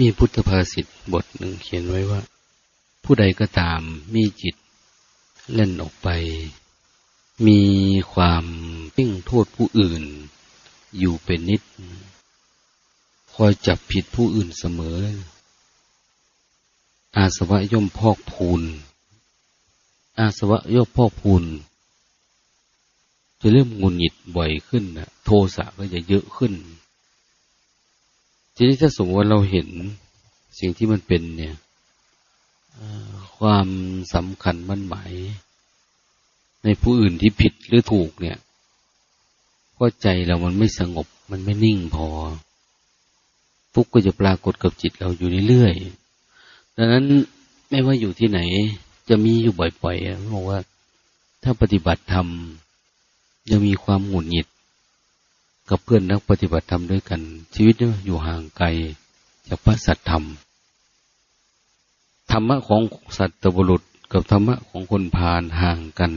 มีพุทธภาษิตบทหนึ่งเขียนไว้ว่า ผู้ใดก็ตามมีจิต เล่นออกไป มีความปิ้งโทษผู้อื่น อยู่เป็นนิด คอยจับผิดผู้อื่นเสมอ อาสวะย่อมพอกพูน อาสวะย่อมพอกพูน จะเริ่มงุนหงิดบ่อยขึ้นนะโทสะก็จะเยอะขึ้น ทีนี้ถ้าสมมติว่าเราเห็นสิ่งที่มันเป็นเนี่ยความสำคัญมั่นหมายในผู้อื่นที่ผิดหรือถูกเนี่ยก็ใจเรามันไม่สงบ มันไม่นิ่งพอ ทุกข์ก็จะปรากฏกับจิตเราอยู่เรื่อยๆดังนั้นไม่ว่าอยู่ที่ไหน จะมีอยู่บ่อยๆบอกว่า ถ้าปฏิบัติธรรมยังมีความหงุดหงิด กับเพื่อนนักปฏิบัติธรรมด้วยกัน ชีวิตอยู่ห่างไกลจากพระสัตธรรม ธรรมะของสัตว์บุรุษกับธรรมะของคนพาลห่างกัน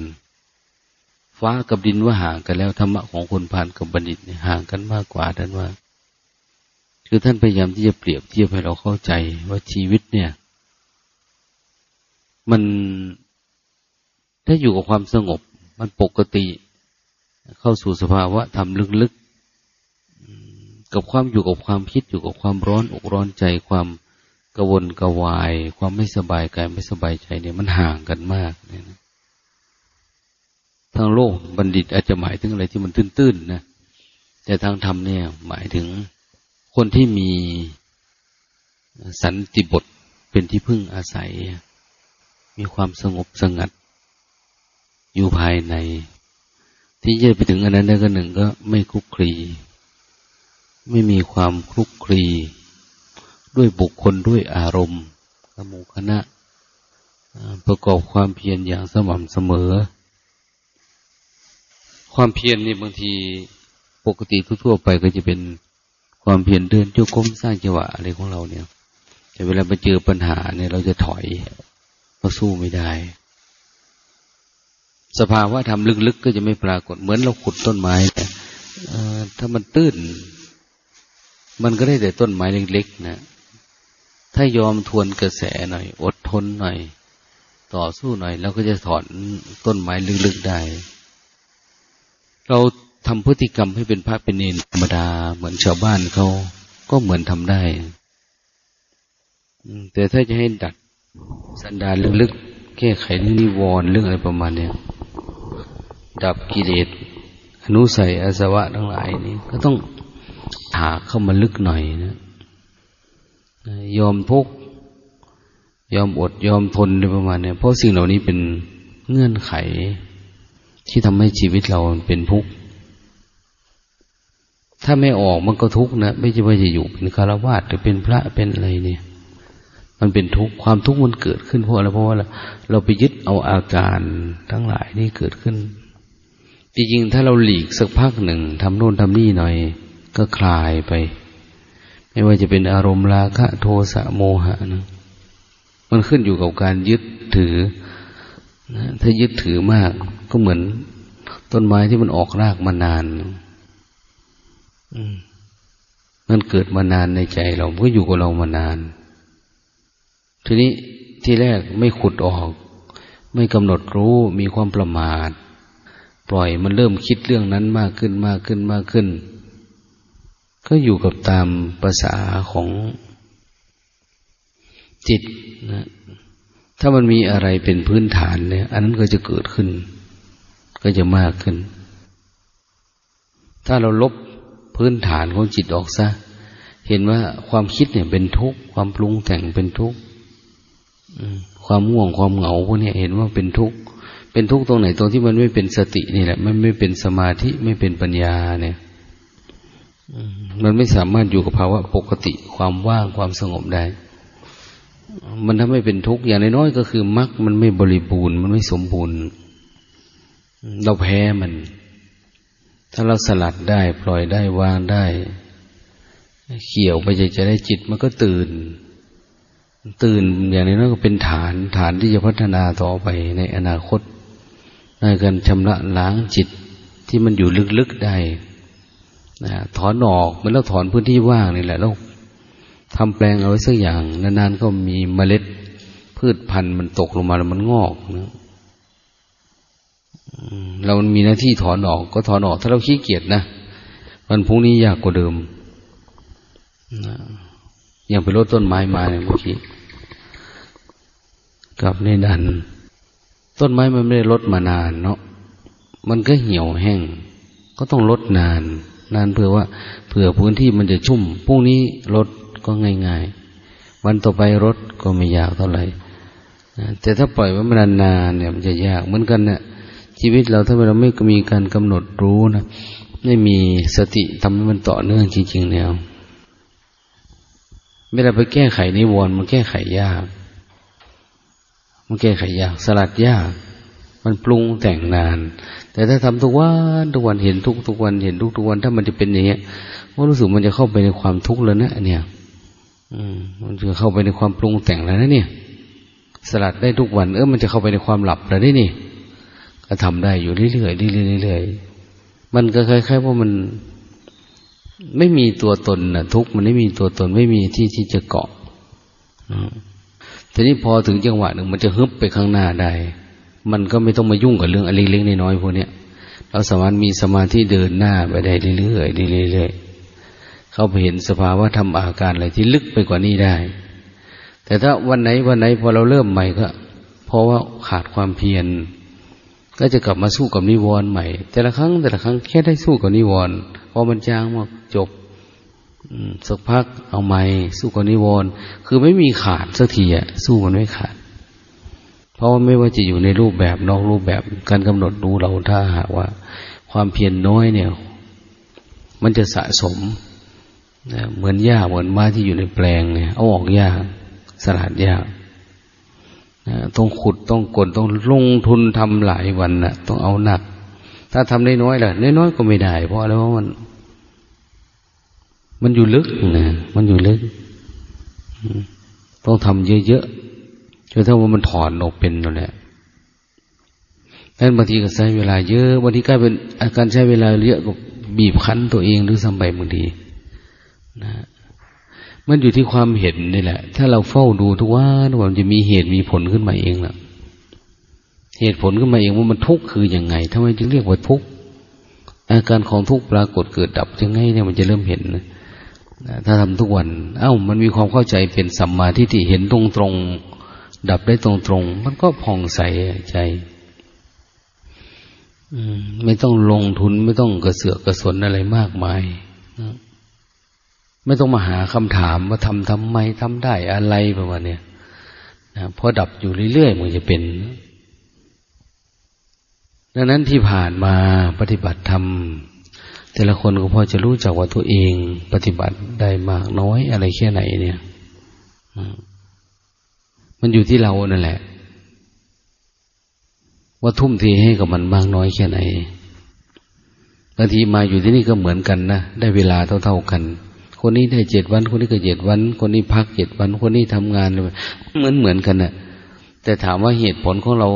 ฟ้ากับดินว่าห่างกันแล้วธรรมะของคนพาลกับบัณฑิตห่างกันมากกว่าท่านว่า คือท่านพยายามที่จะเปรียบเทียบให้เราเข้าใจว่าชีวิตเนี่ย มันถ้าอยู่กับความสงบมันปกติ เข้าสู่สภาวะธรรมลึก กับความอยู่กับความคิดอยู่กับความร้อนอกร้อนใจความกระวนกระวาย ความไม่สบายกายไม่สบายใจเนี่ยมันห่างกันมากเนี่ยนะทางโลกบัณฑิตอาจจะหมายถึงอะไรที่มันตื้นๆนะแต่ทางธรรมเนี่ยหมายถึงคนที่มีสันติบทเป็นที่พึ่งอาศัย มีความสงบสงัด อยู่ภายใน ที่จะไปถึงอันนั้นได้ก็หนึ่งก็ไม่คุกคลี ไม่มีความคลุกคลี ด้วยบุคคลด้วยอารมณ์สมุคณะ ประกอบความเพียรอย่างสม่ำเสมอ ความเพียรนี่บางทีปกติทั่วไปก็จะเป็นความเพียรเดินโยกมสร้างจังหวะอะไรของเราเนี่ย แต่เวลาไปเจอปัญหาเนี่ยเราจะถอยเราสู้ไม่ได้ สภาวะธรรมลึกๆก็จะไม่ปรากฏเหมือนเราขุดต้นไม้ถ้ามันตื้น มันก็ได้แต่ต้นไม้เล็กๆนะ ถ้ายอมทวนกระแสหน่อย อดทนหน่อย ต่อสู้หน่อย แล้วก็จะถอนต้นไม้ลึกๆได้ เราทำพฤติกรรมให้เป็นพระเป็นเนรธรรมดา เหมือนชาวบ้านเขาก็เหมือนทำได้แต่ถ้าจะให้ดัดสันดานลึกๆแก้ไขนิวรณ์เรื่องอะไรประมาณเนี้ยดับกิเลสอนุสัยอาสวะทั้งหลายนี้ก็ต้อง ถาเข้ามาลึกหน่อยนะยอมทุกยอมอดยอมทนอะไรประมาณนี้เพราะสิ่งเหล่านี้เป็นเงื่อนไข ที่ทำให้ชีวิตเราเป็นทุกข์ถ้าไม่ออกมันก็ทุกข์นะไม่ใช่ว่าจะอยู่เป็นคารวะหรือเป็นพระเป็นอะไรเนี่ย มันเป็นทุกข์ความทุกข์มันเกิดขึ้นเพราะอะไรเพราะว่าเราไปยึดเอาอาการทั้งหลายนี่เกิดขึ้นจริงๆถ้าเราหลีกสักพักหนึ่งทำโน่นทำนี่หน่อย ก็คลายไป ไม่ว่าจะเป็นอารมณ์ราคะโทสะโมหะนะมันขึ้นอยู่กับการยึดถือนะถ้ายึดถือมากก็เหมือนต้นไม้ที่มันออกรากมานานมันเกิดมานานในใจเราก็อยู่กับเรามานาน ทีนี้ที่แรกไม่ขุดออก ไม่กำหนดรู้มีความประมาท ปล่อยมันเริ่มคิดเรื่องนั้นมากขึ้นมากขึ้นมากขึ้น ก็อยู่กับตามภาษาของจิตนะถ้ามันมีอะไรเป็นพื้นฐานเนี่ย อันนั้นก็จะเกิดขึ้น ก็จะมากขึ้น ถ้าเราลบพื้นฐานของจิตออกซะ เห็นว่าความคิดเนี่ยเป็นทุกข์ ความปรุงแต่งเป็นทุกข์ความง่วงความเหงาพวกนี้เห็นว่าเป็นทุกข์ เป็นทุกข์ตรงไหนตรงที่มันไม่เป็นสตินี่แหละ มันไม่เป็นสมาธิไม่เป็นปัญญาเนี่ย มันไม่สามารถอยู่กับภาวะปกติความว่างความสงบได้ มันทำให้เป็นทุกข์อย่างน้อยๆก็คือมรรคมันไม่บริบูรณ์ มันไม่สมบูรณ์ เราแพ้มัน ถ้าเราสลัดได้ ปล่อยได้วางได้ เขี่ยวไปใจจะได้จิตมันก็ตื่น ตื่นอย่างนี้นั่นก็เป็นฐานฐานที่จะพัฒนาต่อไปในอนาคตในการชำระล้างจิตที่มันอยู่ลึกๆได้ นะถอนออกเหมือนเราถอนพื้นที่ว่างนี่แหละเราทำแปลงเอาไว้สักอย่าง นานๆก็มีเมล็ด พืชพันธุ์มันตกลงมาแล้วมันงอกนะเรามันมีหน้าที่ถอนออกก็ถอนออก ถ้าเราขี้เกียจนะวันพรุ่งนี้ยากกว่าเดิมนะอย่างไปรดต้นไม้มาเนี่ยเมื่อกี้กับในดัน ต้นไม้มันไม่ได้ลดมานานเนาะมันก็เหี่ยวแห้ง ก็ต้องลดนาน นานเพื่อว่าเผื่อพื้นที่มันจะชุ่มพรุ่งนี้ลดก็ง่ายๆ วันต่อไปรถก็ไม่ยากเท่าไหร่แต่ถ้าปล่อยไว้มันนานเนี่ยมันจะยากเหมือนกันเนะี่ยชีวิตเราถ้าเราไม่มีการกำหนดรู้นะไม่มีสติทำให้มันต่อเนื่องจริงๆแล้วไม่ได้ไปแก้ไขนิวรณ์มันแก้ไขยาก มันแก้ไขยาก สลัดยาก มันปรุงแต่งนาน แต่ถ้าทำทุกวันทุกวันเห็นทุกทุกวันเห็นทุกทุกวัน ถ้ามันจะเป็นอย่างเงี้ยว่ารู้สึกมันจะเข้าไปในความทุกข์แล้วนะเนี่ย อืม มันจะเข้าไปในความปรุงแต่งแล้วนะเนี่ย สลัดได้ทุกวัน เออมันจะเข้าไปในความหลับแล้วนี่ก็ทำได้อยู่เรื่อยๆเรื่อยๆเรื่อยๆมันก็คล้ายๆว่ามันไม่มีตัวตนนะทุกมันไม่มีตัวตนไม่มีที่ที่จะเกาะทีนี้พอถึงจังหวะหนึ่งมันจะฮึบไปข้างหน้าได้ มันก็ไม่ต้องมายุ่งกับเรื่องอะไรเล็กๆน้อยๆพวกนี้ยเราสามารถมีสมาธิเดินหน้าไปได้เรื่อยๆเรื่อยๆเข้าไปเห็นสภาวะทำอาการอะไรที่ลึกไปกว่านี้ได้ แต่ถ้าวันไหนวันไหนพอเราเริ่มใหม่ก็ เพราะว่าขาดความเพียรก็จะกลับมาสู้กับนิวรณ์ใหม่ แต่ละครั้งแต่ละครั้งแค่ได้สู้กับนิวรณ์พอมันจางมาจบสักพักเอาไม้สู้กับนิวรณ์คือไม่มีขาดสักทีอะสู้มันไม่ขาด เพราะว่าไม่ว่าจะอยู่ในรูปแบบนอกรูปแบบการกำหนดดูเราถ้าหากว่า ความเพียรนน้อยเนี่ย มันจะสะสมนะเหมือนหญ้าเหมือนไม้ที่อยู่ในแปลงเนี่ยเอาออกยากสลัดยากต้องขุดต้องกดต้องลงทุนทำหลายวันนะต้องเอาหนัก ถ้าทำได้น้อยล่ะน้อยๆก็ไม่ได้ เพราะอะไรเพราะมัน มันอยู่ลึกนะมันอยู่ลึกต้องทำเยอะๆ จนถ้าว่ามันถอนออกเป็นแล้วแหละนั้นบางทีก็ใช้เวลาเยอะบางทีกลายเป็นอาการใช้เวลาเยอะก็บีบคั้นตัวเองหรือสัมไปบางทีนะมันอยู่ที่ความเห็นนี่แหละ ถ้าเราเฝ้าดูทุกวันวันจะมีเหตุมีผลขึ้นมาเองแหละเหตุผลขึ้นมาเองว่ามันทุกข์คืออยังไงทำไมจึงเรียกว่าทุกข์อาการของทุกข์ปรากฏเกิดดับยังไงเนี่ยมันจะเริ่มเห็นนะถ้าทำทุกวัน เอ้า มันมีความเข้าใจเป็นสัมมาทิฏฐิเห็นตรงตรง ดับได้ตรงตรงมันก็ผ่องใสใจไม่ต้องลงทุนไม่ต้องกระเสือกกระสนอะไรมากมายไม่ต้องมาหาคำถามว่าทำทำไมทำได้อะไรประมาณนี้นะพอดับอยู่เรื่อยๆมันจะเป็น ดังนั้นที่ผ่านมาปฏิบัติธรรมแต่ละคนก็พอจะรู้จักว่าตัวเอง ปฏิบัติได้มากน้อยอะไรแค่ไหนเนี่ยมั มันอยู่ที่เรานั่นแหละ ว่าทุ่มเทให้กับมันมากน้อยแค่ไหนบางทีมาอยู่ที่นี่ก็เหมือนกันนะได้เวลาเท่าๆกัน คนนี้ได้เจ็ดวัน คนนี้ก็เจ็ดวัน คนนี้พักเจ็ดวัน คนนี้ทำงานเหมือนเหมือนกันนะ่ะ แต่ถามว่าเหตุผลของเรา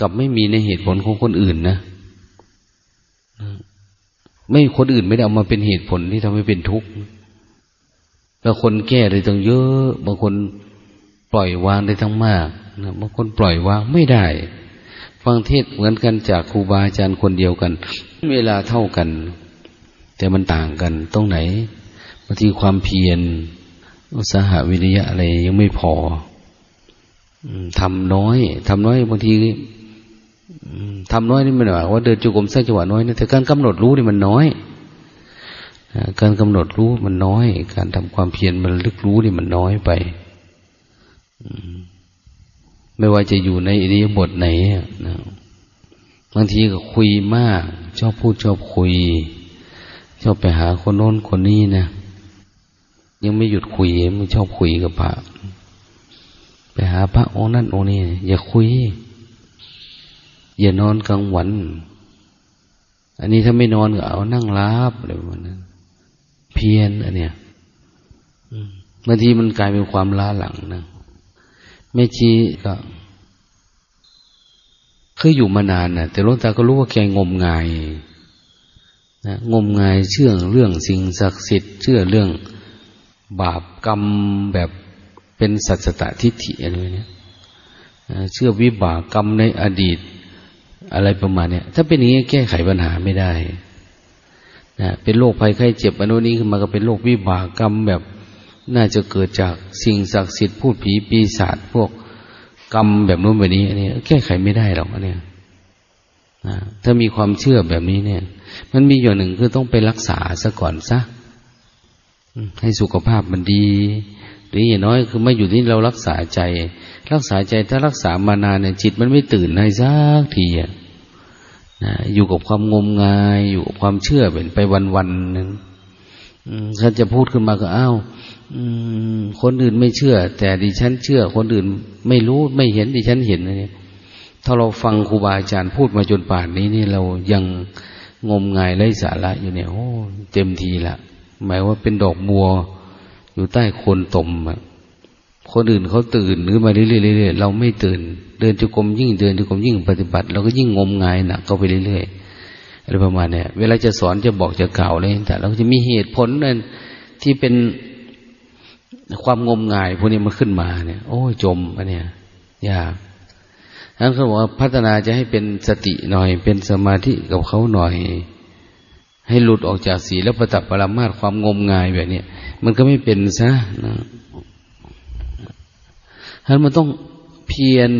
กับไม่มีในเหตุผลของคนอื่นนะไม่คนอื่นไม่ได้เอามาเป็นเหตุผลที่ทำให้เป็นทุกข์บางคนแก้ได้ตั้งเยอะ บางคน ปล่อยวางได้ทั้งมากนะบางคนปล่อยวางไม่ได้ ฟังเทศเหมือนกันจากครูบาอาจารย์คนเดียวกัน เวลาเท่ากัน แต่มันต่างกันตรงไหนบางทีความเพียรอุตสาหวิริยะอะไรยังไม่พอทำน้อยทำน้อยบางทีทำน้อยนี่มันหมายว่าเดินจุกรมสร้างจังหวะน้อยนะแต่การกำหนดรู้นี่มันน้อยการกำหนดรู้มันน้อย การทำความเพียรมันลึกรู้นี่มันน้อยไป ไม่ว่าจะอยู่ในอิริยาบถไหนนะบางทีก็คุยมาก ชอบพูดชอบคุย ชอบไปหาคนโน้นคนนี้นะยังไม่หยุดคุยมันชอบคุยกับพระไปหาพระองค์นั่นองค์นี้อย่าคุย อย่านอนกลางวัน อันนี้ถ้าไม่นอนก็เอานั่งรับอะไรประมาณนั้นเพียนอันเนี้ยบางทีมันกลายเป็นความล้าหลังนะ แม่ชีก็เคยอยู่มานานนะแต่หลวงตาก็รู้ว่าแกงมงายนะงมงายเชื่อเรื่องสิ่งศักดิ์สิทธิ์เชื่อเรื่องบาปกรรมแบบเป็นสัจตทิฏฐิอะไรเนี้ยเชื่อวิบากกรรมในอดีตอะไรประมาณเนี้ย ถ้าเป็นอย่างนี้แก้ไขปัญหาไม่ได้นะเป็นโรคภัยไข้เจ็บอันนี้ขึ้นมาก็เป็นโรควิบากกรรมแบบ น่าจะเกิดจากสิ่งศักดิ์สิทธิ์พูดผีปีศาจพวกกรรมแบบนู้นแบบนี้อันนี้แก้ไขไม่ได้หรอกอันเนี้ยถ้ามีความเชื่อแบบนี้เนี่ย มันมีอย่างหนึ่งคือต้องไปรักษาซะก่อนซะให้สุขภาพมันดีหรืออย่างน้อยคือไม่อยู่ที่เรารักษาใจ รักษาใจถ้ารักษามานานเนี่ยจิตมันไม่ตื่นในสักทีอะนะอยู่กับความงมงาย อยู่กับความเชื่อเป็นไปวันๆนึง ท่านจะพูดขึ้นมาก็อ้าวคนอื่นไม่เชื่อ แต่ดิฉันเชื่อ คนอื่นไม่รู้ไม่เห็นดิฉันเห็นเนี่ยถ้าเราฟังครูบาอาจารย์พูดมาจนป่านนี้นี่เรายังงมงายไร้สาระอยู่เนี่ยโอ้เต็มทีละหมายว่าเป็นดอกบัว อยู่ใต้โคนตมคนอื่นเขาตื่นหรือมาเรื่อยๆเราไม่ตื่น เดินจุกรมยิ่งเดินจุกรมยิ่งปฏิบัติเราก็ยิ่งงมงายหนักเข้าไปเรื่อยๆ อะไรประมาณเนี้ยเวลาจะสอนจะบอกจะกล่าวเลยแต่เราจะมีเหตุผลนั่นที่เป็นความงมงายพวกนี้มันขึ้นมาเนี่ย โอ้จมอันเนี้ยยากทั้นเขาบอกว่าพัฒนาจะให้เป็นสติหน่อย เป็นสมาธิกับเขาหน่อย ให้หลุดออกจากสีแล้วประตับปรามาตความงมงายแบบนี้มันก็ไม่เป็นซะนะท่านมันต้องเพียร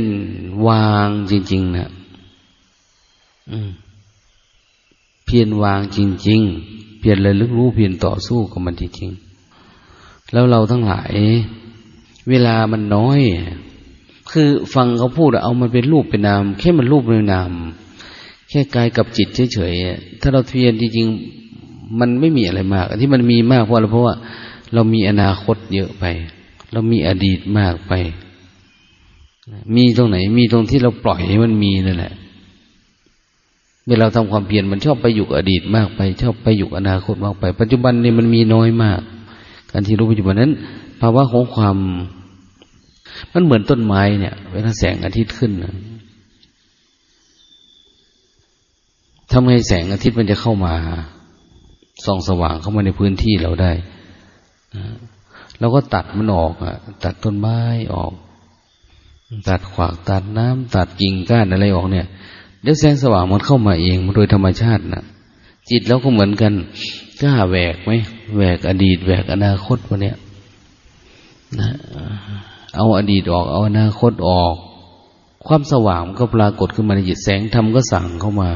วางจริง ๆ นะเพียรวางจริง ๆ เพียรเลยลึกรู้เพียรต่อสู้กับมันจริงๆแล้วเราทั้งหลาย เวลามันน้อย คือฟังเขาพูดเอามันเป็นรูปเป็นนามแค่มันรูปเป็นนามแค่กายกับจิตเฉยๆถ้าเราเพียรจริงๆ มันไม่มีอะไรมากที่มันมีมากเพราะอะไรเพราะว่า เรามีอนาคตเยอะไป เรามีอดีตมากไป มีตรงไหน มีตรงที่เราปล่อยให้มันมีนั่นแหละ เมื่อเราทำความเพียรมันชอบไปอยู่อดีตมากไป ชอบไปอยู่อนาคตมากไป ปัจจุบันนี่มันมีน้อยมาก การที่รู้ปัจจุบันนั้นภาวะของความ มันเหมือนต้นไม้เนี่ย เวลาแสงอาทิตย์ขึ้นทำไงแสงอาทิตย์มันจะเข้ามาส่องสว่างเข้ามาในพื้นที่เราได้เราก็ตัดมันออกอะตัดต้นไม้ออก ตัดขวากตัดน้ำตัดกิ่งก้านอะไรออกเนี่ย เดี๋ยวแสงสว่างมันเข้ามาเองโดยธรรมชาตินะจิตเราก็เหมือนกันกล้าแหวกไหมแหวกอดีตแหวกอนาคตวันเนี้ยนะเอาอดีตออก เอาอนาคตออก ความสว่างก็ปรากฏขึ้นมาในจิตแสงธรรมก็สั่งเข้ามา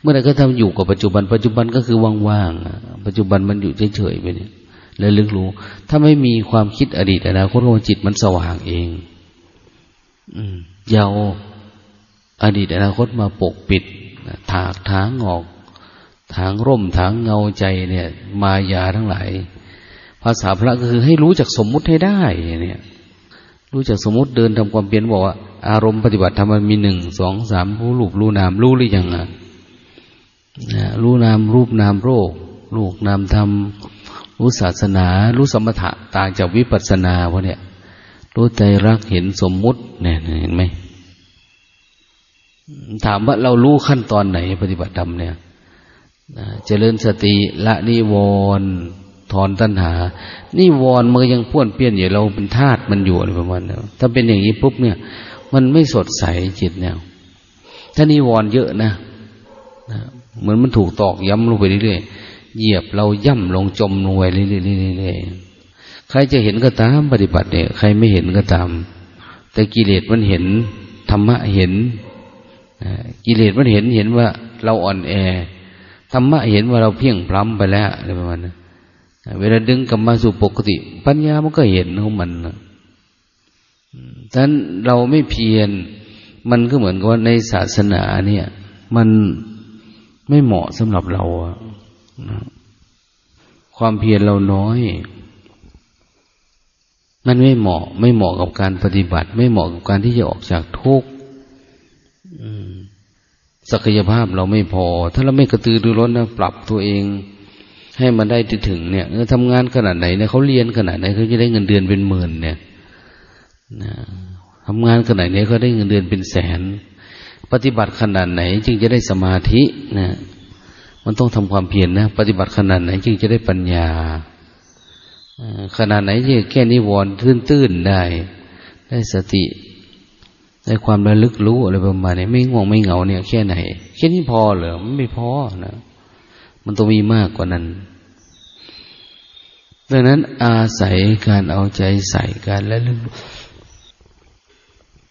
เมื่อไรก็ทำอยู่กับปัจจุบัน ปัจจุบันก็คือว่างๆปัจจุบันมันอยู่เฉยๆไปเนี่ยและลึกรู้ ถ้าไม่มีความคิดอดีตอนาคตของจิตมันสว่างเอง อืมยาว อดีตอนาคตมาปกปิดถากทางออกทางร่มทางเงาใจเนี่ย มายาทั้งหลาย ภาษาพระก็คือให้รู้จักสมมุติให้ได้เนี่ย รู้จักสมมุติเดินทำความเปลี่ยนบอกว่าอารมณ์ปฏิบัติธรรมมันมีหนึ่งสองสามรู้รูปรู้นามรู้หรือยังอะรู้นามรูปนามโรคลูกนามธรรมรู้ศาสนา รู้สมถะต่างจากวิปัสสนาพวกเนี้ยรู้ใจรักเห็นสมมุติเนี่ยเห็นไหม ถามว่าเรารู้ขั้นตอนไหน ปฏิบัติธรรมเนี่ยเจริญสติละนิวรณ์ถอนตัณหา นิวรณ์มันยังพ่วนเปี้ยนอยู่เราเป็นธาตุมันอยู่ประมาณนี้ถ้าเป็นอย่างนี้ปุ๊บเนี่ย มันไม่สดใสจิตเนี่ยถ้านิวรณ์เยอะนะเหมือนมันถูกตอกย้ำลงไปเรื่อยๆเหยียบเราย่ำลงจมลงไปเรื่อยๆใครจะเห็นก็ตามปฏิบัติเนี่ย ใครไม่เห็นก็ตาม แต่กิเลสมันเห็นธรรมะเห็น กิเลสมันเห็นเห็นว่าเราอ่อนแอธรรมะเห็นว่าเราเพียงพล้ำไปแล้วอะไรประมาณนั้นเวลาดึงกลับมาสู่ปกติ ปัญญามันก็เห็นของมันฉะนั้นเราไม่เพียรมันก็เหมือนกับว่าในศาสนาเนี่ย มันไม่เหมาะสำหรับเราอะความเพียรเราน้อย มันไม่เหมาะ ไม่เหมาะกับการปฏิบัติ ไม่เหมาะกับการที่จะออกจากทุกข์ ศักยภาพเราไม่พอ ถ้าเราไม่กระตือรือร้นนะปรับตัวเอง ให้มันได้ถึงเนี่ยทำงานขนาดไหนเนี่ยเขาเรียนขนาดไหนเขาจะได้เงินเดือนเป็นหมื่นเนี่ยทำงานขนาดไหนเขาได้เงินเดือนเป็นแสน ปฏิบัติขนาดไหน จึงจะได้สมาธินะมันต้องทำความเพียรนนะปฏิบัติขนาดไหน จึงจะได้ปัญญาขนาดไหนที่แค่นิวรณ์ตื้นๆได้ ได้สติ ได้ความระลึกรู้อะไรประมาณนี้ไม่ง่วงไม่เหงาเนี่ยแค่ไหนแค่นี้พอเหรอมันไม่พอนะมันต้องมีมากกว่านั้น ดังนั้นอาศัยการเอาใจใส่การและลึก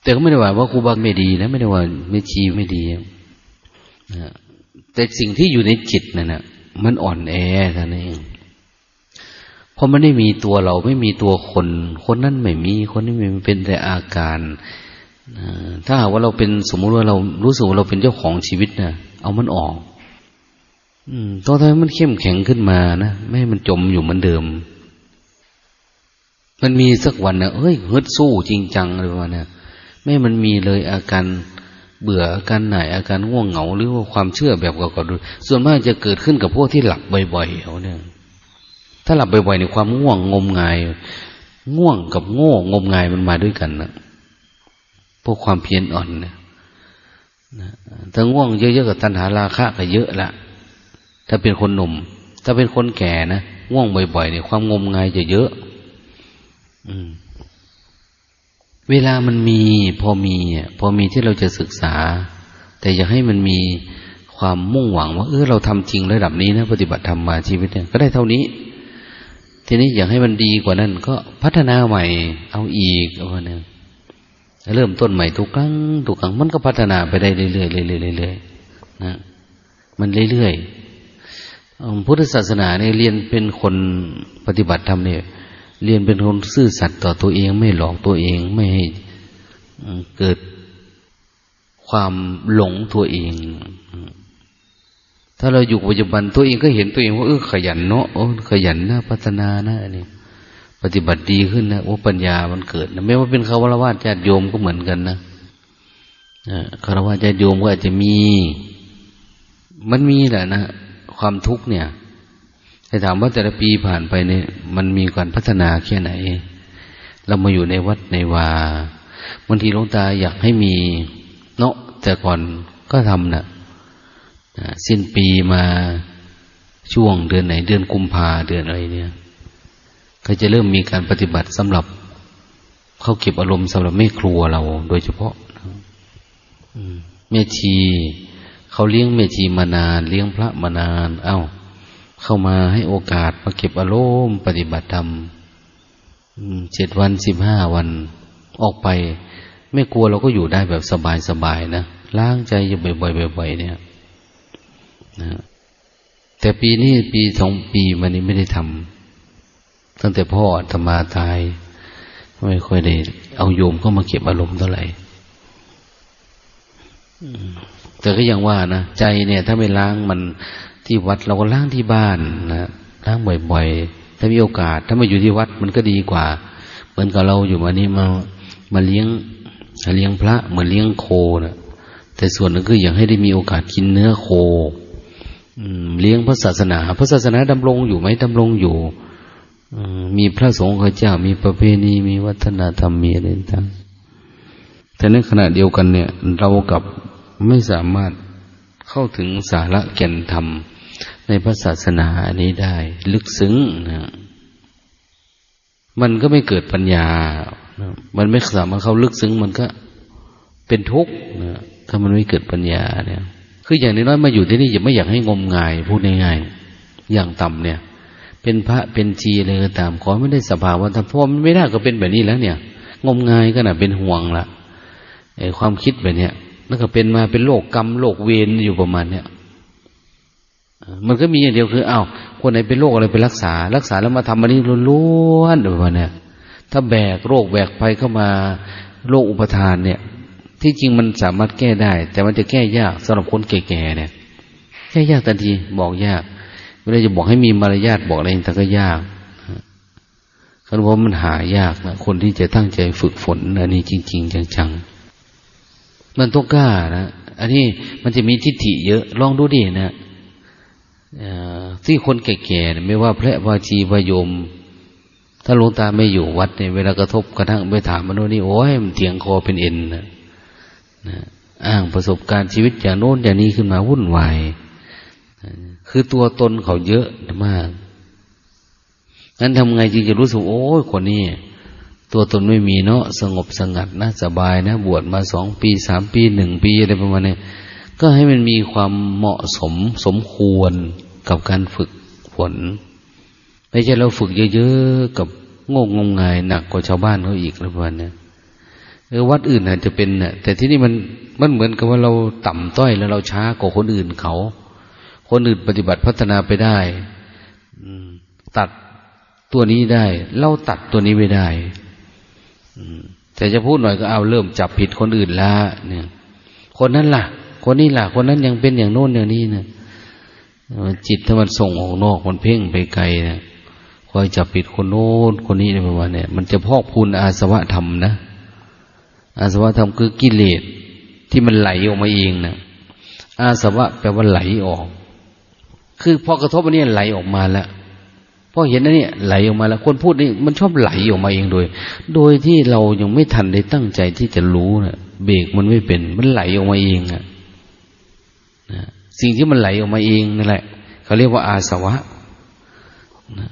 แต่ก็ไม่ได้ว่าว่าครูบาไม่ดีนะไม่ได้ว่าไม่ชีไม่ดีนะแต่สิ่งที่อยู่ในจิตนั่นนะมันอ่อนแอท่านเองเพราะมันไม่มีตัวเราไม่มีตัวคน คนนั้นไม่มีคนนี้ไม่เป็นแต่อาการ ถ้าหากว่าเราเป็นสมมุติว่าเรารู้สึกว่าเราเป็นเจ้าของชีวิตนะเอามันออกอต้องทำให้มันเข้มแข็งขึ้นมานะไม่ให้มันจมอยู่เหมือนเดิม มันมีสักวันนะเอ้ยฮึดสู้จริงจังอะไรประมาณนี้ไม่มันมีเลยอาการเบื่ออาการไหนอาการง่วงเหงา หรือว่าความเชื่อแบบเก่าๆดูส่วนมากจะเกิดขึ้นกับพวกที่หลับบ่อยๆเขาเนี่ย ถ้าหลับบ่อยๆในความง่วงงมงาย ง่วงกับโง่งมงายมันมาด้วยกันนะ พวกความเพียรอ่อนนี่ยถ้าง่วงเยอะๆกับตัณหาราคะก็เยอะละ ถ้าเป็นคนหนุ่ม ถ้าเป็นคนแก่นะง่วงบ่อยๆเนี่ยความงมงายจะเยอะ อืม เวลามันมี พอมีพอมีที่เราจะศึกษา แต่อยากให้มันมีความมุ่งหวังว่าเออเราทำจริงระดับนี้นะ ปฏิบัติธรรมมาชีวิตเนี่ยก็ได้เท่านี้ ทีนี้อยากให้มันดีกว่านั้น ก็พัฒนาใหม่ เอาอีกเอาเนี่ย เริ่มต้นใหม่ทุกครั้งทุกครั้งมันก็พัฒนาไปได้เรื่อยๆเรื่อยๆเรื่อยๆนะมันเรื่อยๆพุทธศาสนาเนี่ยเรียนเป็นคนปฏิบัติธรรมเนี่ยเรียนเป็นคนซื่อสัตย์ต่อตัวเองไม่หลอกตัวเองไม่ให้เกิดความหลงตัวเอง ถ้าเราอยู่ปัจจุบันตัวเองก็เห็นตัวเองว่าเออขยันเนาะขยันนะพัฒนานะอันนี้ ปฏิบัติดีขึ้นนะโอ้ปัญญามันเกิดนะไม่ว่าเป็นคารวะญาติโยมก็เหมือนกันนะคารวะญาติโยมก็อาจจะมี มันมีแหละนะความทุกข์เนี่ยแต่ถามว่าแต่ละปีผ่านไปเนี่ยมันมีการพัฒนาแค่ไหน เรามาอยู่ในวัดในวาบางทีหลวงตาอยากให้มีเนาะแต่ก่อนก็ทำนะ่ะสิ้นปีมาช่วงเดือนไหน เดือนกุมภาเดือนอะไรเนี่ย ก็จะเริ่มมีการปฏิบัติสำหรับเข้าเก็บอารมณ์สำหรับแม่ครัวเรา โดยเฉพาะแม่ชีเขาเลี้ยงแม่ชีมานาน เลี้ยงพระมานาน เอา้า เข้ามาให้โอกาสมาเก็บอารมณ์ปฏิบัติธรรมเจ็ดวันสิบห้าวัน ออกไป ไม่กลัวเราก็อยู่ได้แบบสบายๆนะล้างใจอยู่บ่อยๆบ่อยๆเนี่ยนะแต่ปีนี้ปีสองปีมันนี้ไม่ได้ทำ ตั้งแต่พ่อธรรมาตาย ไม่ค่อยได้ เอาโยมเข้ามาเก็บอารมณ์เท่าไหร่แต่ก็ยังว่านะใจเนี่ย ถ้าไม่ล้างมันที่วัดเราก็ล้างที่บ้านนะล้างบ่อยๆ ถ้ามีโอกาส ถ้ามาอยู่ที่วัดมันก็ดีกว่า เหมือนกับเราอยู่มานี่มามาเลี้ยงเลี้ยงพระเหมือนเลี้ยงโคนะแต่ส่วนนึงคืออยากให้ได้มีโอกาสกินเนื้อโคเลี้ยงพระศาสนา พระศาสนาดำรงอยู่ไหมดำรงอยู่ มีพระสงฆ์ข้าเจ้า มีประเพณีมีวัฒนธรรมมีอะไรต่างแต่ในขณะเดียวกันเนี่ย เรากับไม่สามารถเข้าถึงสาระแก่นธรรม ในพระศาสนาอันนี้ได้ ลึกซึ้งนะมันก็ไม่เกิดปัญญา มันไม่สามารถเข้าลึกซึ้ง มันก็เป็นทุกข์นะถ้ามันไม่เกิดปัญญาเนี่ย คืออย่างน้อยมาอยู่ที่นี่อย่าไม่อยากให้งมงาย พูดง่ายๆอย่างต่ำเนี่ย เป็นพระเป็นจีอะไรก็ตามขอไม่ได้สภาวะถ้าพอมันไม่ได้ก็เป็นแบบนี้แล้ว เนี่ย งมงายก็น่ะเป็นห่วงละไอ้ความคิดแบบเนี้ยแล้วก็เป็นมาเป็นโรคกรรมโรคเวรอยู่ประมาณเนี้ยมันก็มีอย่างเดียวคืออา้าวคนไหนเป็นโรคอะไรไปรักษา รักษาแล้วมาทำอันนี้ล้วนๆประมาณเนี้ยถ้าแบกโรคแบกภัยเข้ามาโรคอุปทานเนี่ย ที่จริงมันสามารถแก้ได้ แต่มันจะแก้ยากสำหรับคนแก่ๆเนี่ยแก้ยากทันทีบอกยาก เวลาจะบอกให้มีมารยาทบอกอะไรแต่ก็ยากคือว่ามันหายากนะคนที่จะตั้งใจฝึกฝนอันนี้จริง ๆ จังๆมันต้องกล้านะอันนี้มันจะมีทิฏฐิเยอะ ลองดูดินะที่คนแก่ๆไม่ว่าพระวาจีวายม ถ้าหลวงตาไม่อยู่วัดเนี่ยเวลากระทบกระทั่งไปถามมันโน่นนี่โอ้ยมันเถียงคอเป็นเอ็นนะอ้างประสบการณ์ชีวิตอย่างโน้นอย่างนี้ขึ้นมาวุ่นวาย คือตัวตนเขาเยอะมากนั้นทำไงจึงจะรู้สึกโอ้ยคนนี้ตัวตนไม่มีเนาะสงบสงัดนะสบายนะ บวชมาสองปีสามปีหนึ่งปีอะไรประมาณนี้ก็ให้มันมีความเหมาะสมสมควรกับการฝึกฝนไม่ใช่เราฝึกเยอะๆกับงงงมงายหนักกว่าชาวบ้านเขาอีกอะไรประมาณนี้เออวัดอื่นอาจจะเป็นน่ะแต่ที่นี่มันมันเหมือนกับว่าเราต่ำต้อยแล้วเราช้ากว่าคนอื่นเขา คนอื่นปฏิบัติพัฒนาไปได้ตัดตัวนี้ได้ เราตัดตัวนี้ไม่ได้แต่จะพูดหน่อยก็เอาเริ่มจับผิดคนอื่นละเนี่ย คนนั้นล่ะ คนนี้ล่ะ คนนั้นยังเป็นอย่างโน้นอย่างนี้นะจิตถ้ามันส่งออกนอกมันเพ่งไปไกลนะคอยจับผิดคนโน้นคนนี้ในประมาณนี้มันจะพอกพูนอาสวะธรรมนะอาสวะธรรมคือกิเลสที่มันไหลออกมาเองนะอาสวะแปลว่าไหลออก คือพอกระทบอันนี้ไหลออกมาแล้วพอเห็นอันนี้ไหลออกมาแล้ว คนพูดนี่มันชอบไหลออกมาเองโดย โดยที่เรายังไม่ทันได้ตั้งใจที่จะรู้นะเบรกมันไม่เป็น มันไหลออกมาเองอะนะสิ่งที่มันไหลออกมาเองนั่นแหละ เขาเรียกว่าอาสวะนะ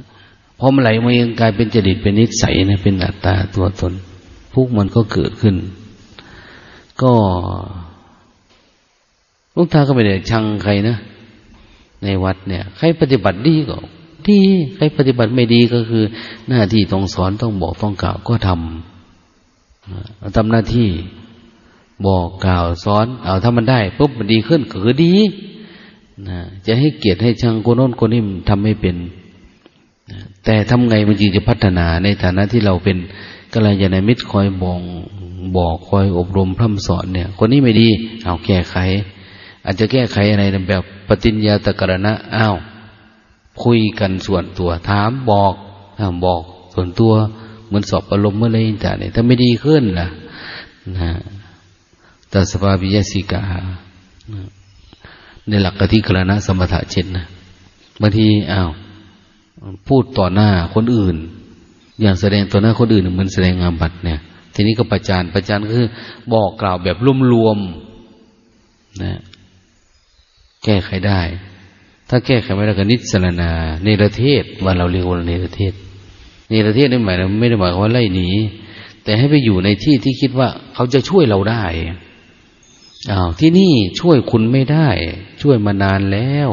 พอมันไหลมาเองกลายเป็นจริตเป็นนิสัยนะเป็นอัตตาตัวตนพวกมันก็เกิดขึ้น ก็ลุงตาก็ไม่ได้ชังใครนะ ในวัดเนี่ย ใครปฏิบัติดีก็ดีใครปฏิบัติไม่ดีก็คือ หน้าที่ต้องสอนต้องบอกต้องกล่าวก็ทำทำหน้าที่บอกกล่าวสอน เอาถ้ามันได้ปุ๊บมันดีขึ้นก็คือดีนะจะให้เกียรติให้ชังคนโน้นคนนี้ทำไม่เป็นแต่ทำไงมันจริงจะพัฒนาในฐานะที่เราเป็นกัลยาณมิตรคอยบอกบอกคอยอบรมพร่ำสอนเนี่ย คนนี้ไม่ดี เอาแก้ไข อาจจะแก้ไขอะไรแบบ ปฏิญญาตกรณะอ้าวคุยกันส่วนตัวถามบอกอบอกส่วนตัวเหมือนสอบอารมณ์เมื่อไรแต่เนี่ยถ้าไม่ดีขึ้นล่ะนะต่สภาพิยสิกาในหลักกติกรณะสมถะเช่นนะบางทีอ้าวพูดต่อหน้าคนอื่น อย่างแสดงต่อหน้าคนอื่นเหมือนแสดงงามบัตรเนี่ย ทีนี้ก็ประจานประจานคือ บอกกล่าวแบบรวมๆนะ แก้ไขได้ ถ้าแก้ไขไม่ได้ก็นิสรนาเนรเทศว่าเราเรียกว่าเนรเทศเนรเทศนี่หมายไม่ได้หมายความว่าไล่หนีแต่ให้ไปอยู่ในที่ที่คิดว่าเขาจะช่วยเราได้อ้าวที่นี่ช่วยคุณไม่ได้ ช่วยมานานแล้ว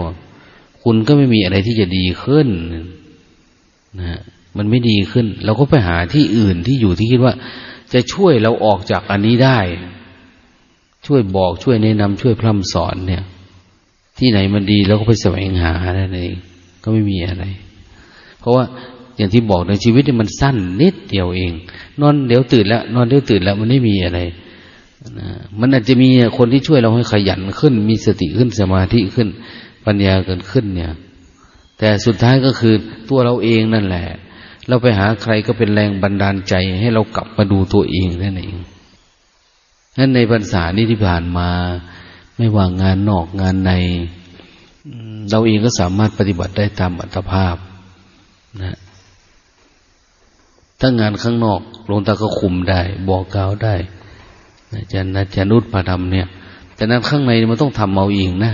คุณก็ไม่มีอะไรที่จะดีขึ้นนะมันไม่ดีขึ้น เราก็ไปหาที่อื่นที่อยู่ที่คิดว่า จะช่วยเราออกจากอันนี้ได้ ช่วยบอกช่วยแนะนำช่วยพร่ำสอนเนี่ย ที่ไหนมันดีเราก็ไปแสวงหาได้เองก็ไม่มีอะไร เพราะว่าอย่างที่บอกในชีวิตมันสั้นนิดเดียวเอง นอนเดี๋ยวตื่นแล้ว นอนเดี๋ยวตื่นแล้วมันไม่มีอะไรนะมันอาจจะมีคนที่ช่วยเราให้ขยันขึ้น มีสติขึ้นสมาธิขึ้น ปัญญาเกิดขึ้นเนี่ย แต่สุดท้ายก็คือตัวเราเองนั่นแหละ เราไปหาใครก็เป็นแรงบันดาลใจ ให้เรากลับมาดูตัวเองนั่นเองนั้นในพรรษานี้ที่ผ่านมา ไม่ว่างานนอกงานใน เราเองก็สามารถปฏิบัติได้ตามอัตภาพนะถ้างานข้างนอกหลวงตาก็คุมได้ บอกกล่าวได้อาจารย์อาจารย์นุชมาทำเนี่ย แต่นั้นข้างในมันต้องทำเอาเองนะ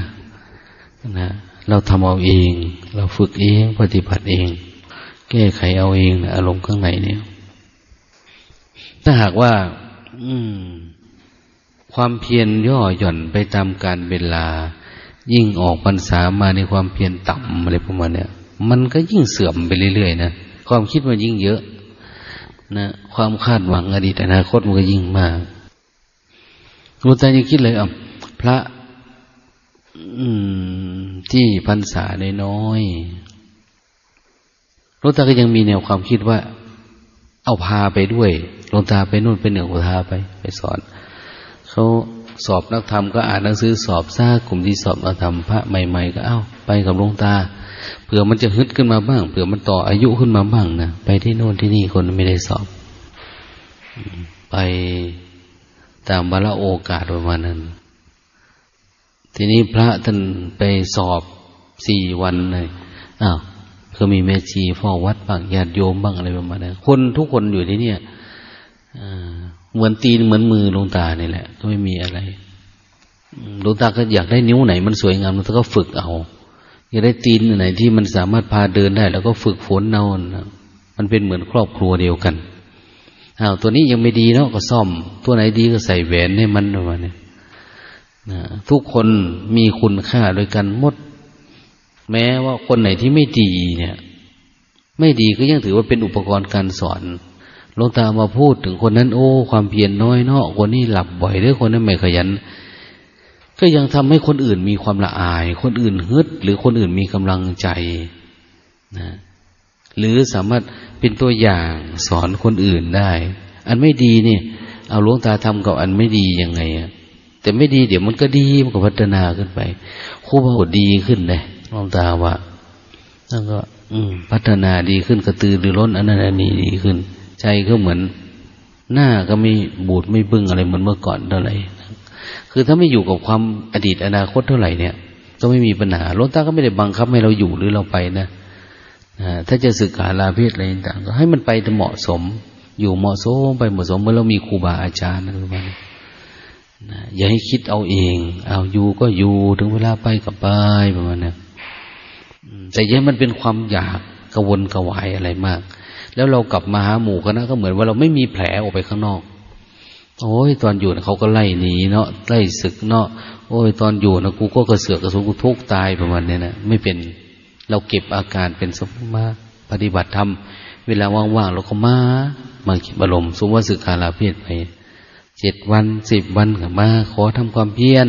นะเราทำเอาเอง เราฝึกเองปฏิบัติเอง แก้ไขเอาเองนะอารมณ์ข้างในเนี่ย ถ้าหากว่า อืม ความเพียรย่อหย่อนไปตามการเวลา ยิ่งออกพรรษามาในความเพียรต่ำอะไรประมาณเนี้ยมันก็ยิ่งเสื่อมไปเรื่อยๆนะความคิดมันยิ่งเยอะ นะ ความคาดหวังอดีตอนาคตมันก็ยิ่งมากหลวงตายังคิดเลยอะพระที่พรรษานน้อยหลวงตาก็ยังมีแนวความคิดว่า เอาพาไปด้วยหลวงตาไปนู่นไปเหนือพาไป ไปสอน เขาสอบนักธรรมก็อ่านหนังสือสอบซ่ากลุ่มที่สอบนักธรรมพระใหม่ ๆ ก็เอ้าไปกับหลวงตาเผื่อมันจะฮึดขึ้นมาบ้างเผื่อมันต่ออายุขึ้นมาบ้างนะไปที่โน่นที่นี่คนไม่ได้สอบ ไปตามวาระโอกาสประมาณนั้น ทีนี้พระท่านไปสอบสี่วันเลยอ้าวก็มีแม่ชีเฝ้าวัดบ้างญาติโยมบ้างอะไรประมาณนั้นคนทุกคนอยู่ที่นี่ เหมือนตีนเหมือนมือลงตานี่แหละ ก็ไม่มีอะไรลงตาก็อยากได้นิ้วไหน มันสวยงามลงตาก็ฝึกเอาอยากได้ตีนไหนที่มันสามารถพาเดินได้ แล้วก็ฝึกฝนเอามันเป็นเหมือนครอบครัวเดียวกันอ้าวตัวนี้ยังไม่ดีเนาะก็ซ่อม ตัวไหนดีก็ใส่แหวนให้มันประมาณนี้นะทุกคนมีคุณค่าโดยกันหมด แม้ว่าคนไหนที่ไม่ดีเนี่ย ไม่ดีก็ยังถือว่าเป็นอุปกรณ์การสอน ลงตามาพูดถึงคนนั้น โอ้ ความเพียรน้อยเนาะคนนี้หลับบ่อยหรือคนนั้นไม่ขยัน ก็ยังทำให้คนอื่นมีความละอาย คนอื่นฮึด หรือคนอื่นมีกำลังใจนะหรือสามารถเป็นตัวอย่างสอนคนอื่นได้ อันไม่ดีเนี่ย เอาหลวงตาทำกับอันไม่ดียังไงอะแต่ไม่ดีเดี๋ยวมันก็ดีมันก็พัฒนาขึ้นไปครูบาดีขึ้นเลยหลวงตาว่าแล้วก็ อืม พัฒนาดีขึ้นกระตือรือร้นอันนั้นอันนี้ดีขึ้น ใจก็เหมือน หน้าก็ไม่บูดไม่บึ้งอะไรเหมือนเมื่อก่อนเท่าไหร่คือถ้าไม่อยู่กับความอดีตอนาคตเท่าไหร่เนี่ย ก็ไม่มีปัญหาหลวงตาก็ไม่ได้บังคับให้เราอยู่หรือเราไปนะถ้าจะศึกษาลาเพศอะไรต่างก็ให้มันไปเหมาะสม อยู่เหมาะสมไปเหมาะสมเมื่อเรามีครูบาอาจารย์นะทุกท่านอย่าให้คิดเอาเอง เอาอยู่ก็อยู่ถึงเวลาไปก็ไปประมาณนี้แต่ยังมันเป็นความอยากกระวนกระวายอะไรมาก แล้วเรากลับมาหาหมู่คณะก็เหมือนว่าเราไม่มีแผลออกไปข้างนอก โอ้ย ตอนอยู่นะเขาก็ไล่หนีเนาะไล่ศึกเนาะโอ้ย ตอนอยู่นะกูก็กระเสือกกระสุนกูทุกตายประมาณนี้นะไม่เป็นเราเก็บอาการเป็นสมมาปฏิบัติธรรมเวลาว่างๆเราก็มามาคิดอารมณ์สมว่าสึกขาลาเพศไปเจ็ดวันสิบวันกับมา ขอทำความเพียร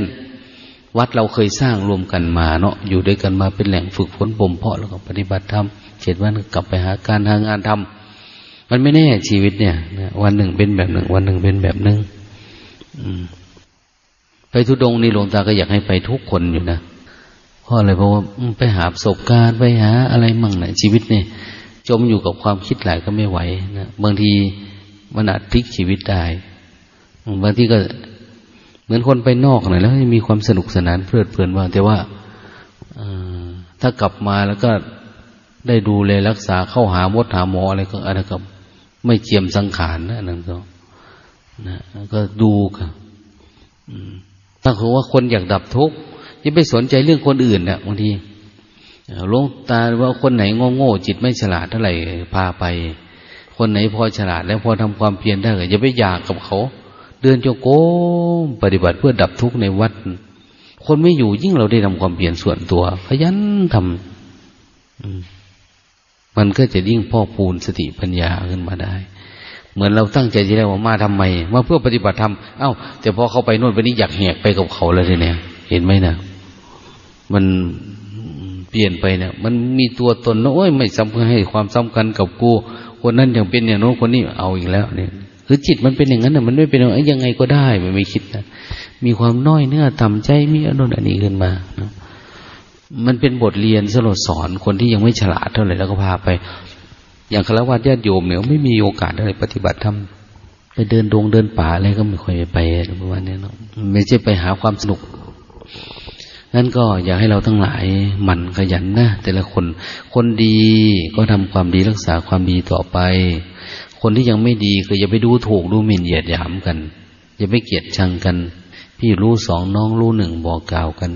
วัดเราเคยสร้างรวมกันมาเนาะอยู่ด้วยกันมาเป็นแหล่งฝึกฝนบ่มเพาะแล้วก็ปฏิบัติธรรม เจ็ดวันกลับไปหาการหางานทำมันไม่แน่ชีวิตเนี่ยวันหนึ่งเป็นแบบหนึ่ง วันหนึ่งเป็นแบบหนึ่งไปทุดงนี่หลวงตาก็อยากให้ไปทุกคนอยู่นะเพราะอะไรเพราะว่าไปหาประสบการณ์ไปหาอะไรมั่งนะชีวิตเนี่ยจมอยู่กับความคิดหลายก็ไม่ไหวนะบางทีมันอาจพลิกชีวิตได้บางทีก็เหมือนคนไปนอกหน่อยแล้วมีความสนุกสนานเพลิดเพลินบ้างแต่ว่าถ้ากลับมาแล้วก็ ได้ดูแลรักษาเข้าหามดหาหมออะไรก็อะไรก็ไม่เจียมสังขารนะนั่นก็นะก็ดูค่ะถ้าคือว่าคนอยากดับทุกข์อย่าไปสนใจเรื่องคนอื่นเนี่ยบางทีหลวงตาว่าคนไหนโง่โง่จิตไม่ฉลาดเท่าไหร่พาไป คนไหนพอฉลาด แล้วพอทำความเพียรได้ก็อย่าไปอยากกับเขา เดินจงโก้ปฏิบัติเพื่อดับทุกข์ในวัด คนไม่อยู่ยิ่งเราได้ทำความเพียรส่วนตัว ขยันทำ มันก็จะยิ่งพ่อพูนสติปัญญาขึ้นมาได้ เหมือนเราตั้งใจที่แล้วว่ามาทำไมมาเพื่อปฏิบัติธรรมเอ้า แต่พอเขาไปโน่นไปนี้อยากแหกไปกับเขาเลยทีเนี้ยเห็นไหมนะมันเปลี่ยนไปเนี่ย มันมีตัวตนนะโอ้ยไม่สำคัญให้ความสำคัญกับกูคนนั้นอย่างเป็นอย่างโน้นคนนี้เอาอีกแล้วเนี่ยคือจิตมันเป็นอย่างนั้นนะมันไม่เป็นยังไงก็ได้มันไม่คิดนะมีความน้อยเนื้อต่ำใจมีอารมณ์อันนี้ขึ้นมานะ มันเป็นบทเรียนสโลสอนคนที่ยังไม่ฉลาดเท่าไหร่แล้วก็พาไป อย่างคารวะญาติโยมเนี่ยไม่มีโอกาสอะไรปฏิบัติทำไปเดินดงเดินป่าอะไรก็ไม่ค่อยไปประมาณนี้เนาะไม่ใช่ไปหาความสนุกนั้นก็อยากให้เราทั้งหลายหมั่นขยันนะแต่ละคนคนดีก็ทำความดีรักษาความดีต่อไป คนที่ยังไม่ดีก็อย่าไปดูถูกดูหมิ่นเหยียดหยามกัน อย่าไปเกลียดชังกัน พี่รู้สองน้องรู้หนึ่งบอกกล่าวกัน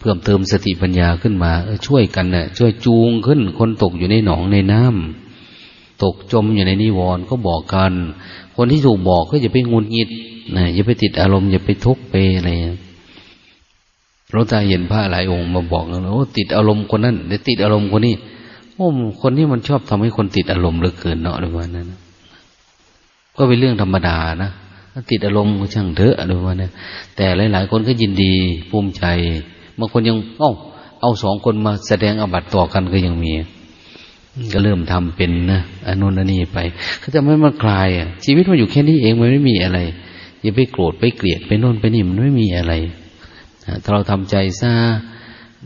เพิ่มเติมสติปัญญาขึ้นมาช่วยกันนะ่ะ ช่วยจูงขึ้น คนตกอยู่ในหนองในน้ำตกจมอยู่ในนิวรณ์ก็บอกกัน คนที่ถูกบอกก็อย่าไปงุนงิดนะอย่าไปติดอารมณ์อย่าไปทุกข์ไปอะไรเราจะเห็นพระหลายองค์มาบอกเราโอ้ติดอารมณ์คนนั้นเดี๋ยวติดอารมณ์คนนี้โอ้คนที่มันชอบทำให้คนติดอารมณ์เหลือเกินเนาะอะไรประมานั้นก็เป็นเรื่องธรรมดานะติดอารมณ์ก็ช่างเถอะอะไรประมาณนี้แต่หลาย ๆ คนก็ยินดีภูมิใจ บางคนยัง เอ้า เอาสองคนมาแสดงอบัตต่อกันก็ยังมี ก็เริ่มทำเป็นนะอนุนันนี้ไปเขาจะไม่มาคลายอะชีวิตมันอยู่แค่นี้เองมันไม่มีอะไรอย่าไปโกรธไปเกลียดไปโน่นไปนี่มันไม่มีอะไรถ้าเราทำใจซะ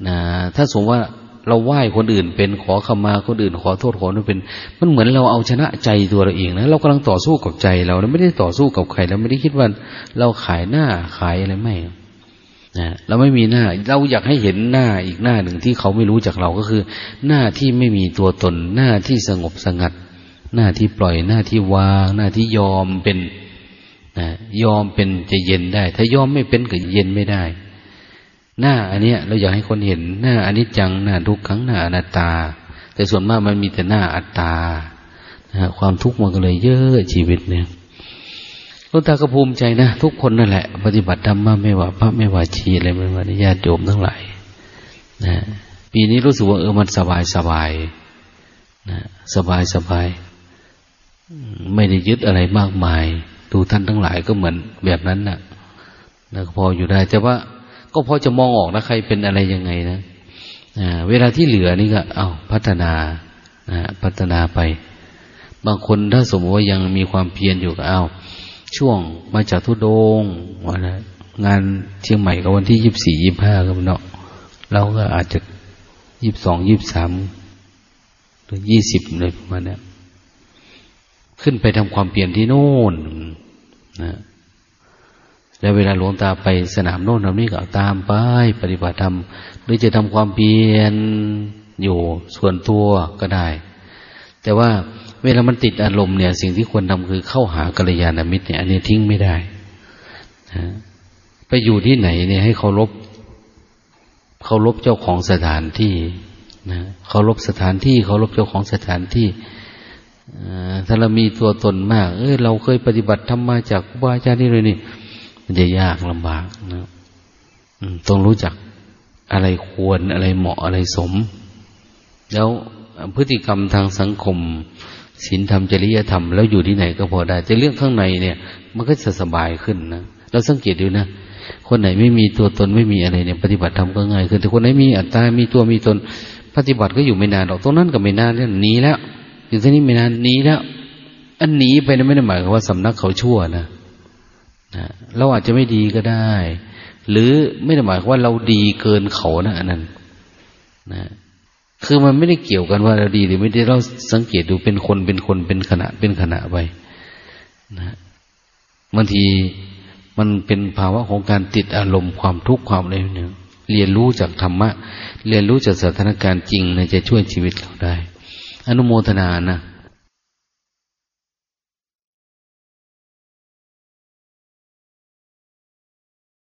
นะถ้าสมมติว่าเราไหว้คนอื่นเป็นขอขมาคนอื่น ขอโทษขอนั่นเป็น มันเหมือนเราเอาชนะใจตัวเราเองนะเรากำลังต่อสู้กับใจเราเราไม่ได้ต่อสู้กับใครเราไม่ได้คิดว่าเราขายหน้าขายอะไรไม่ นะเราไม่มีหน้า เราอยากให้เห็นหน้าอีกหน้าหนึ่งที่เขาไม่รู้จากเราก็คือ หน้าที่ไม่มีตัวตน หน้าที่สงบสงัด หน้าที่ปล่อยหน้าที่วาง หน้าที่ยอมเป็นนะยอมเป็นจะเย็นได้ ถ้ายอมไม่เป็นก็เย็นไม่ได้ หน้าอันเนี้ย เราอยากให้คนเห็นหน้าอนิจจังหน้าทุกขังหน้าอนัตตา แต่ส่วนมากมันมีแต่หน้าอัตตานะความทุกข์มันก็เลยเยอะชีวิตเนี่ย ลวงตาก็ภูมิใจนะ ทุกคนนั่นแหละ ปฏิบัติธรรมมาไม่ว่าพระไม่ว่าชีอะไรไม่ว่าญาติโยมทั้งหลายนะปีนี้รู้สึกว่าเออมันสบายสบายนะสบายสบายไม่ได้ยึดอะไรมากมาย ดูท่านทั้งหลายก็เหมือนแบบนั้นนะนะพออยู่ได้ แต่ว่าก็พอจะมองออกนะใครเป็นอะไรยังไงนะเวลาที่เหลือนี่ก็ เอา้าพัฒนาพัฒนาไป บางคนถ้าสมมติว่ายังมีความเพียรอยู่ก็เอา้า ช่วงมาจากทุดงวันนะงานเชียงใหม่ก็วันที่ยี่บสี่ยี่บห้าก็เนาะเราก็อาจจะยี่บสองยี่บสามหรือยี่สิบเลยประมาณนี้ขึ้นไปทำความเปลี่ยนที่โน่นนะแล้วเวลาหลวงตาไปสนามโน่นทำนี้ก็ตามไป ปฏิบัติธรรมหรือจะทำความเพียรอยู่ส่วนตัวก็ได้ แต่ว่า เวลามันติดอารมณ์เนี่ย สิ่งที่ควรทำคือเข้าหากัลยาณมิตรเนี่ย อันนี้ทิ้งไม่ได้ไปอยู่ที่ไหนเนี่ยให้เคารพเคารพเจ้าของสถานที่นะเคารพสถานที่เคารพเจ้าของสถานที่ถ้าเรามีตัวตนมาก เออเราเคยปฏิบัติทำมาจากครูบาอาจารย์นี่เลยนี่ มันจะยากลำบากนะต้องรู้จักอะไรควรอะไรเหมาะอะไรสม แล้วพฤติกรรมทางสังคม ศีลธรรมจริยธรรมแล้วอยู่ที่ไหนก็พอได้ แต่เรื่องข้างในเนี่ย มันก็จะสบายขึ้นนะเราสังเกตดูนะคนไหนไม่มีตัวตนไม่มีอะไรเนี่ย ปฏิบัติธรรมก็ง่ายขึ้นแต่คนไหนมีอัตตา มีตัวมีตน ปฏิบัติก็อยู่ไม่นานหรอกตรงนั้นก็ไม่นานเนี่ยหนีแล้วอยู่ที่นี่ไม่นานหนีแล้ว อันหนีไปนไม่ได้หมายความว่าสำนักเขาชั่วนะนะเราอาจจะไม่ดีก็ได้ หรือไม่ได้หมายความว่าเราดีเกินเขานะอันนั้นนะ คือมันไม่ได้เกี่ยวกันว่าเราดีหรือไม่ได้เราสังเกตดูเป็นคนเป็นคนเป็นขณะเป็นขณะไปนะบางทีมันเป็นภาวะของการติดอารมณ์ความทุกข์ความอะไรหนึ่งเรียนรู้จากธรรมะ เรียนรู้จากสถานการณ์จริงนะจะช่วยชีวิตเราได้ อนุโมทนานะ